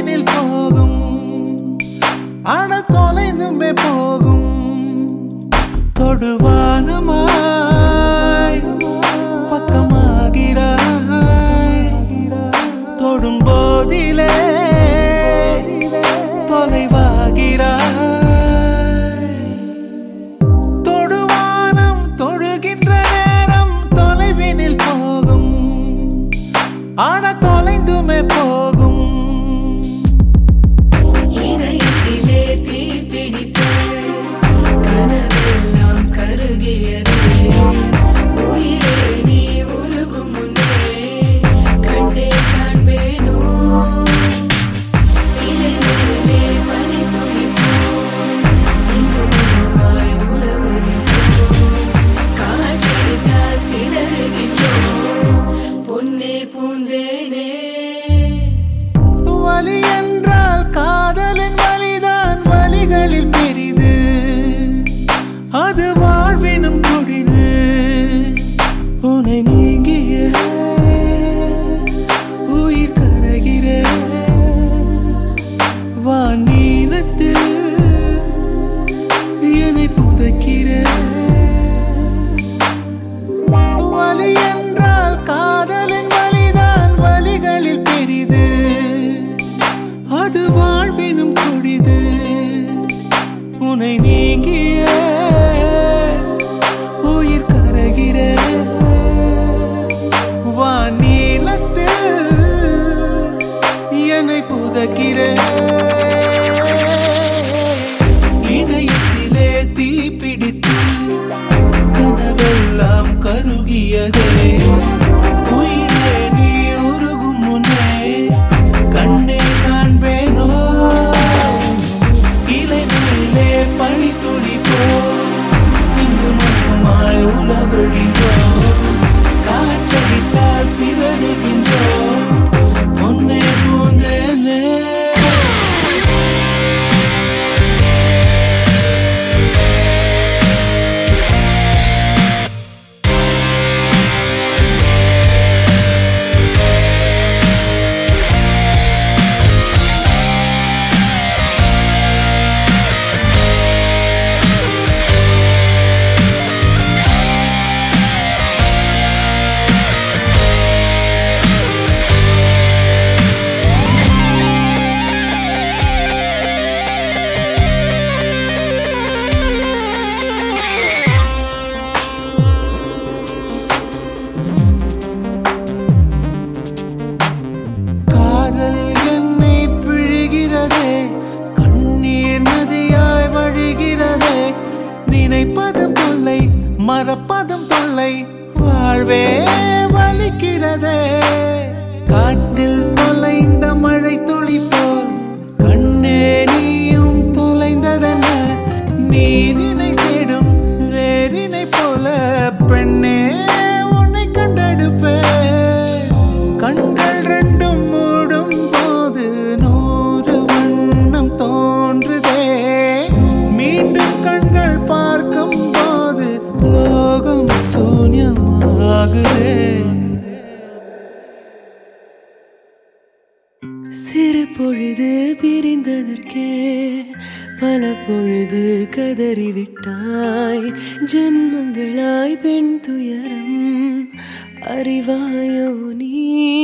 ஏனில் போகும். ஆன தொலைந்துமே போகும். தொடுவானமா này ni நினைப்பதும் தொல்லை மறப்பதும் தொல்லை. வாழ்வே வலிக்கிறதே. காட்டில் தொலைந்த சூன்யமாகுதே. சிறு பொழுது பிரிந்ததற்கே பல பொழுது கதறிவிட்டாய். ஜென்மங்களாய் பெண் துயரம் அறிவாயோ நீ?